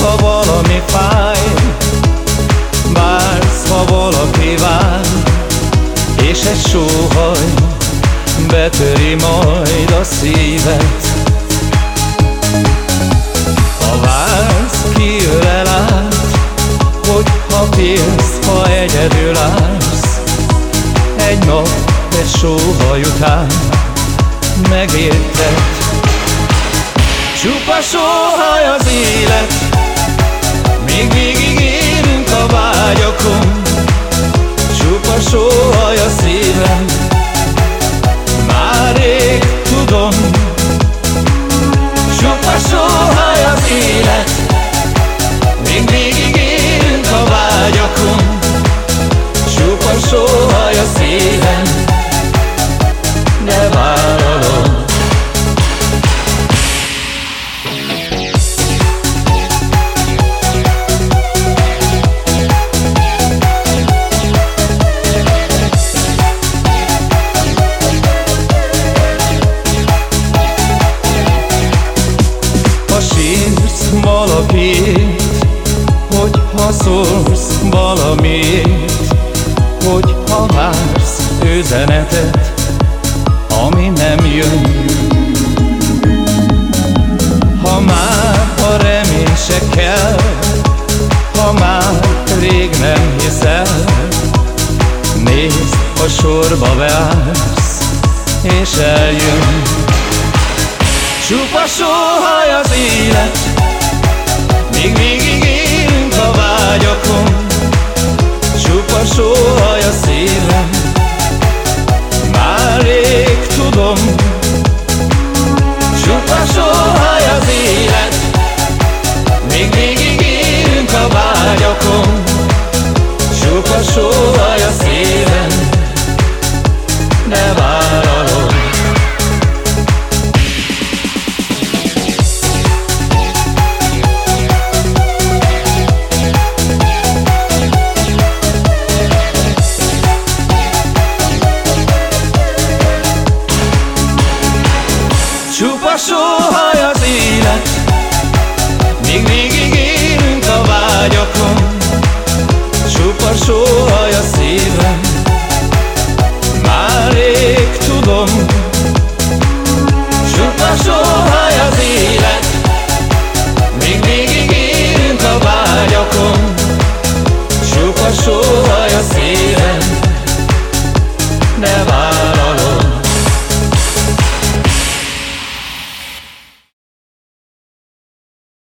ha valami fáj Vársz, ha valaki vár És egy sóhaj betöri majd a szívet. Ha vársz, ki ölel át Hogyha félsz, ha egyedül állsz Egy nap egy sóhaj után Megérted. Csupa sóhaj az élet Csupa sóhaj a szívem De vállalom. Sírsz valakiért, hogy ha szólsz valamiért, hogy ha vársz üzenetet, ami nem jön. Ha már a remény kell, ha már rég nem hiszel, nézd, a sorba beállsz, és eljön. Csupa sóhaj az élet Még végig Csupa sóhaj a szívem Ne vállalom. Csupa soha